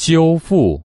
修复。